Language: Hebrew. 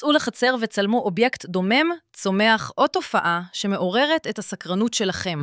צאו לחצר וצלמו אובייקט דומם, צומח או תופעה שמעוררת את הסקרנות שלכם.